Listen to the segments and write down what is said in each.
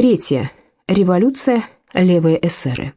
Третье. Революция. Левые эсеры.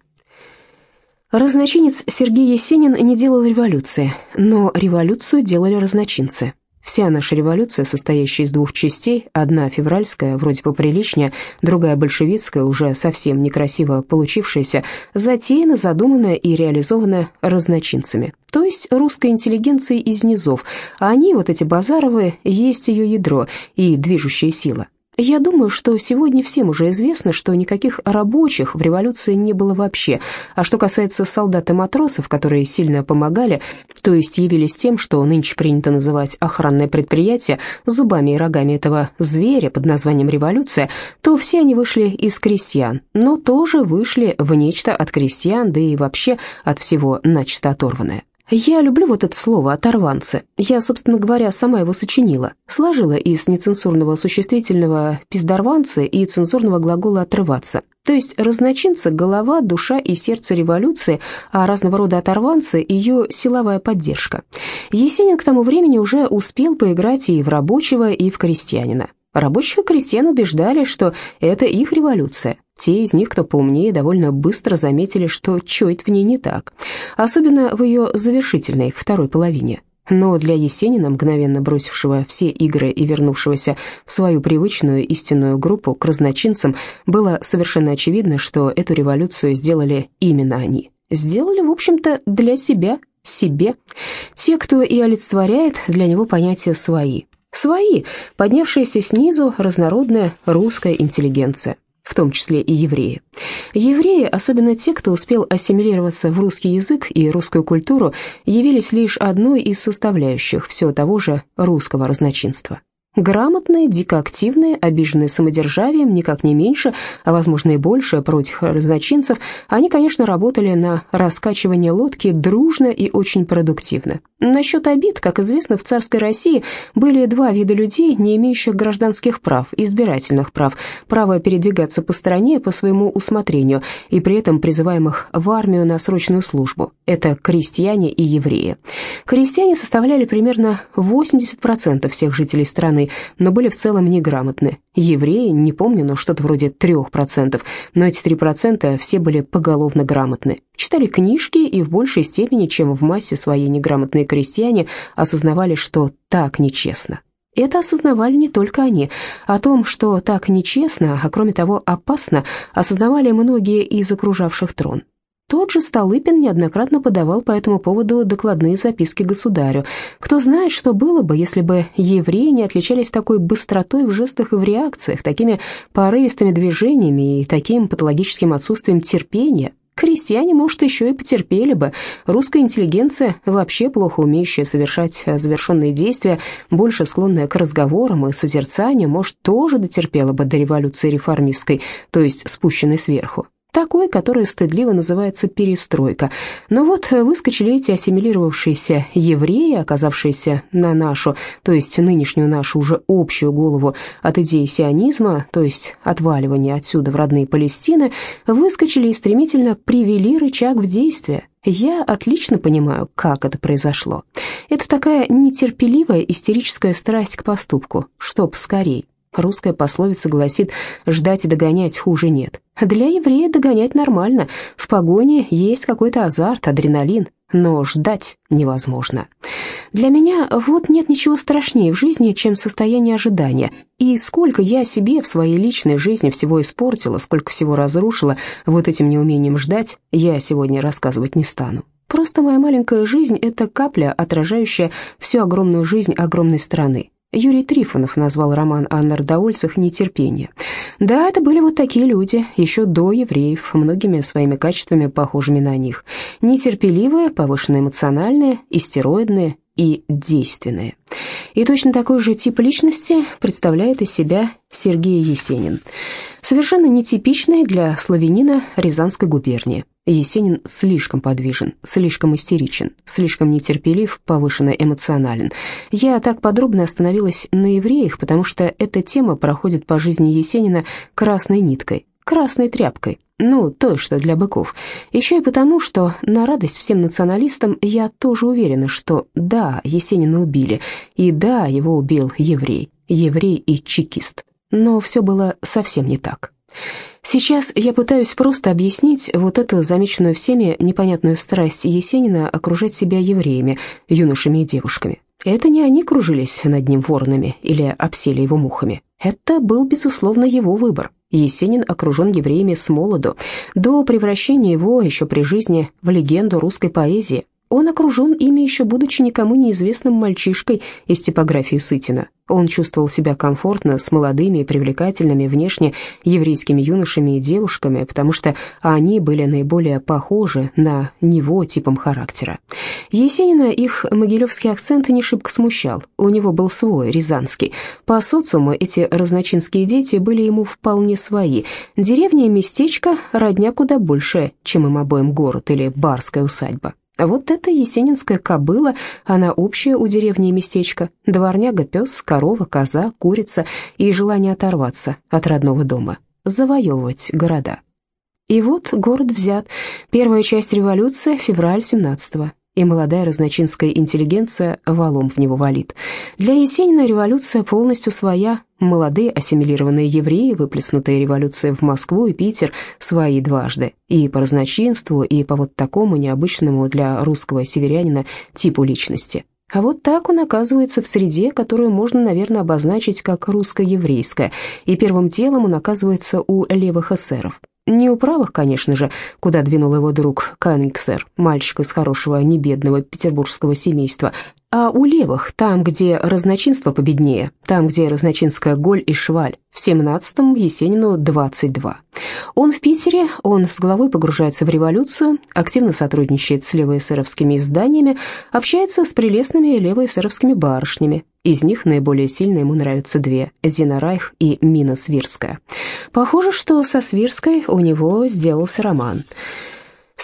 Разночинец Сергей Есенин не делал революции, но революцию делали разночинцы. Вся наша революция, состоящая из двух частей, одна февральская, вроде поприличнее, другая большевистская, уже совсем некрасиво получившаяся, затеяна, задумана и реализована разночинцами, то есть русской интеллигенцией из низов, а они, вот эти Базаровы, есть ее ядро и движущая сила. Я думаю, что сегодня всем уже известно, что никаких рабочих в революции не было вообще. А что касается солдат и матросов, которые сильно помогали, то есть явились тем, что нынче принято называть охранное предприятие, зубами и рогами этого зверя под названием революция, то все они вышли из крестьян, но тоже вышли в нечто от крестьян, да и вообще от всего начисто оторванное. Я люблю вот это слово «оторванцы». Я, собственно говоря, сама его сочинила. Сложила из нецензурного существительного «пиздорванцы» и цензурного глагола «отрываться». То есть разночинцы – голова, душа и сердце революции, а разного рода оторванцы – ее силовая поддержка. Есенин к тому времени уже успел поиграть и в рабочего, и в крестьянина. Рабочих и крестьян убеждали, что это их революция. Те из них, кто поумнее, довольно быстро заметили, что чуть в ней не так. Особенно в ее завершительной, второй половине. Но для Есенина, мгновенно бросившего все игры и вернувшегося в свою привычную истинную группу к разночинцам, было совершенно очевидно, что эту революцию сделали именно они. Сделали, в общем-то, для себя, себе. Те, кто и олицетворяет для него понятия «свои», Свои, поднявшаяся снизу разнородная русская интеллигенция, в том числе и евреи. Евреи, особенно те, кто успел ассимилироваться в русский язык и русскую культуру, явились лишь одной из составляющих всего того же русского разночинства. Грамотные, дикоактивные, обиженные самодержавием, никак не меньше, а возможно и больше, против разночинцев, они, конечно, работали на раскачивание лодки дружно и очень продуктивно. Насчет обид, как известно, в царской России были два вида людей, не имеющих гражданских прав, избирательных прав, право передвигаться по стране по своему усмотрению и при этом призываемых в армию на срочную службу. Это крестьяне и евреи. Крестьяне составляли примерно 80% всех жителей страны, но были в целом неграмотны. Евреи, не помню, но что-то вроде 3%, но эти 3% все были поголовно грамотны. Читали книжки и в большей степени, чем в массе своей неграмотные крестьяне, осознавали, что так нечестно. Это осознавали не только они. О том, что так нечестно, а кроме того опасно, осознавали многие из окружавших трон. Тот же Столыпин неоднократно подавал по этому поводу докладные записки государю. Кто знает, что было бы, если бы евреи не отличались такой быстротой в жестах и в реакциях, такими порывистыми движениями и таким патологическим отсутствием терпения, Крестьяне, может, еще и потерпели бы. Русская интеллигенция, вообще плохо умеющая совершать завершенные действия, больше склонная к разговорам и созерцанию, может, тоже дотерпела бы до революции реформистской, то есть спущенной сверху такой, который стыдливо называется перестройка. Но вот выскочили эти ассимилировавшиеся евреи, оказавшиеся на нашу, то есть нынешнюю нашу уже общую голову от идеи сионизма, то есть отваливания отсюда в родные Палестины, выскочили и стремительно привели рычаг в действие. Я отлично понимаю, как это произошло. Это такая нетерпеливая истерическая страсть к поступку, чтоб скорей. Русская пословица гласит «ждать и догонять хуже нет». Для еврея догонять нормально, в погоне есть какой-то азарт, адреналин, но ждать невозможно. Для меня вот нет ничего страшнее в жизни, чем состояние ожидания. И сколько я себе в своей личной жизни всего испортила, сколько всего разрушила вот этим неумением ждать, я сегодня рассказывать не стану. Просто моя маленькая жизнь — это капля, отражающая всю огромную жизнь огромной страны. Юрий Трифонов назвал роман о народоольцах «Нетерпение». Да, это были вот такие люди, еще до евреев, многими своими качествами похожими на них. Нетерпеливые, повышенно эмоциональные, истероидные и действенные. И точно такой же тип личности представляет из себя Сергей Есенин. Совершенно нетипичный для славянина Рязанской губернии. Есенин слишком подвижен, слишком истеричен, слишком нетерпелив, повышенно эмоционален. Я так подробно остановилась на евреях, потому что эта тема проходит по жизни Есенина красной ниткой, красной тряпкой, ну, той, что для быков. Еще и потому, что на радость всем националистам я тоже уверена, что да, Есенина убили, и да, его убил еврей, еврей и чекист. Но все было совсем не так. Сейчас я пытаюсь просто объяснить вот эту замеченную всеми непонятную страсть Есенина окружать себя евреями, юношами и девушками. Это не они кружились над ним воронами или обсели его мухами. Это был, безусловно, его выбор. Есенин окружен евреями с молоду, до превращения его еще при жизни в легенду русской поэзии. Он окружен ими еще будучи никому неизвестным мальчишкой из типографии Сытина. Он чувствовал себя комфортно с молодыми и привлекательными внешне еврейскими юношами и девушками, потому что они были наиболее похожи на него типом характера. Есенина их могилевский акцент не шибко смущал, у него был свой, рязанский. По социуму эти разночинские дети были ему вполне свои. Деревня и местечко родня куда больше, чем им обоим город или барская усадьба. А вот эта есенинская кобыла, она общая у деревни и местечка. Дворняга, пес, корова, коза, курица и желание оторваться от родного дома, завоевывать города. И вот город взят. Первая часть революции, февраль 17-го и молодая разночинская интеллигенция валом в него валит. Для Есенина революция полностью своя. Молодые ассимилированные евреи, выплеснутые революцией в Москву и Питер, свои дважды. И по разночинству, и по вот такому необычному для русского северянина типу личности. А вот так он оказывается в среде, которую можно, наверное, обозначить как русско-еврейская, и первым делом он оказывается у левых эсеров. Не у правых, конечно же, куда двинул его друг Каннингсер, мальчик из хорошего, небедного петербургского семейства, а у левых, там, где разночинство победнее, там, где разночинская голь и шваль, в 17-м Есенину 22. Он в Питере, он с головой погружается в революцию, активно сотрудничает с левоэсеровскими изданиями, общается с прелестными левоэсеровскими барышнями. Из них наиболее сильно ему нравятся две – Зина Райх и Мина Свирская. Похоже, что со Свирской у него сделался роман –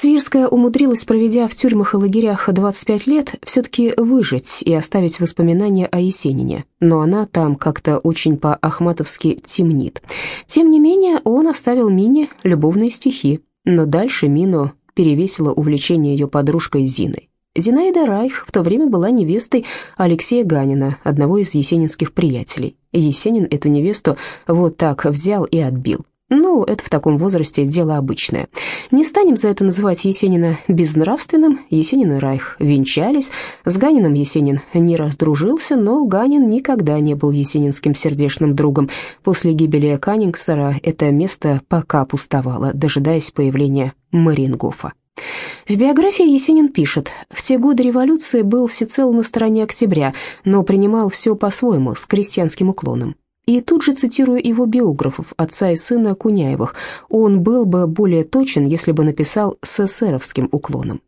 Свирская умудрилась, проведя в тюрьмах и лагерях 25 лет, все-таки выжить и оставить воспоминания о Есенине, но она там как-то очень по-ахматовски темнит. Тем не менее, он оставил Мине любовные стихи, но дальше Мину перевесило увлечение ее подружкой Зиной. Зинаида Райх в то время была невестой Алексея Ганина, одного из есенинских приятелей. Есенин эту невесту вот так взял и отбил. Ну, это в таком возрасте дело обычное. Не станем за это называть Есенина безнравственным. Есенин и Райх венчались. С Ганином Есенин не раздружился, но Ганин никогда не был есенинским сердечным другом. После гибели Каннингсера это место пока пустовало, дожидаясь появления Марингофа. В биографии Есенин пишет, «В те годы революции был всецело на стороне октября, но принимал все по-своему, с крестьянским уклоном. И тут же цитирую его биографов, отца и сына Куняевых. Он был бы более точен, если бы написал с эсеровским уклоном.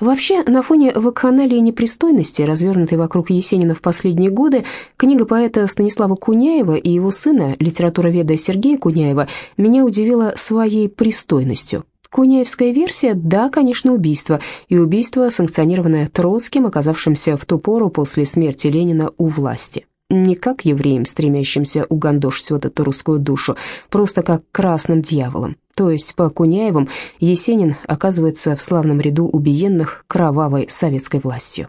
Вообще, на фоне вакханалии непристойности, развернутой вокруг Есенина в последние годы, книга поэта Станислава Куняева и его сына, литературоведа Сергея Куняева, меня удивила своей пристойностью. Куняевская версия, да, конечно, убийство, и убийство, санкционированное Троцким, оказавшимся в ту пору после смерти Ленина у власти не как евреям, стремящимся угандошить вот эту русскую душу, просто как красным дьяволом. То есть по Куняевым Есенин оказывается в славном ряду убиенных кровавой советской властью.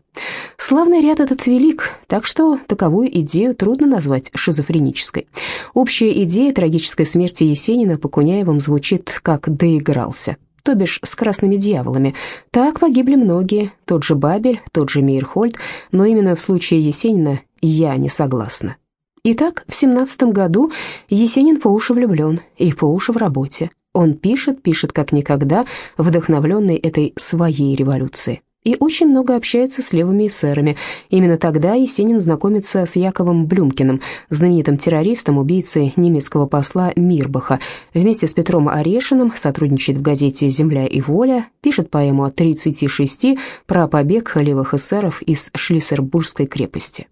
Славный ряд этот велик, так что таковую идею трудно назвать шизофренической. Общая идея трагической смерти Есенина по Куняевым звучит как «доигрался», то бишь с красными дьяволами. Так погибли многие, тот же Бабель, тот же Мейерхольд, но именно в случае Есенина я не согласна. Итак, в семнадцатом году Есенин по уши влюблен и по уши в работе. Он пишет, пишет как никогда, вдохновленный этой своей революцией. И очень много общается с левыми эсерами. Именно тогда Есенин знакомится с Яковом Блюмкиным, знаменитым террористом, убийцей немецкого посла Мирбаха. Вместе с Петром Орешиным сотрудничает в газете «Земля и воля», пишет поэму о 36 про побег левых эсеров из Шлиссербургской крепости.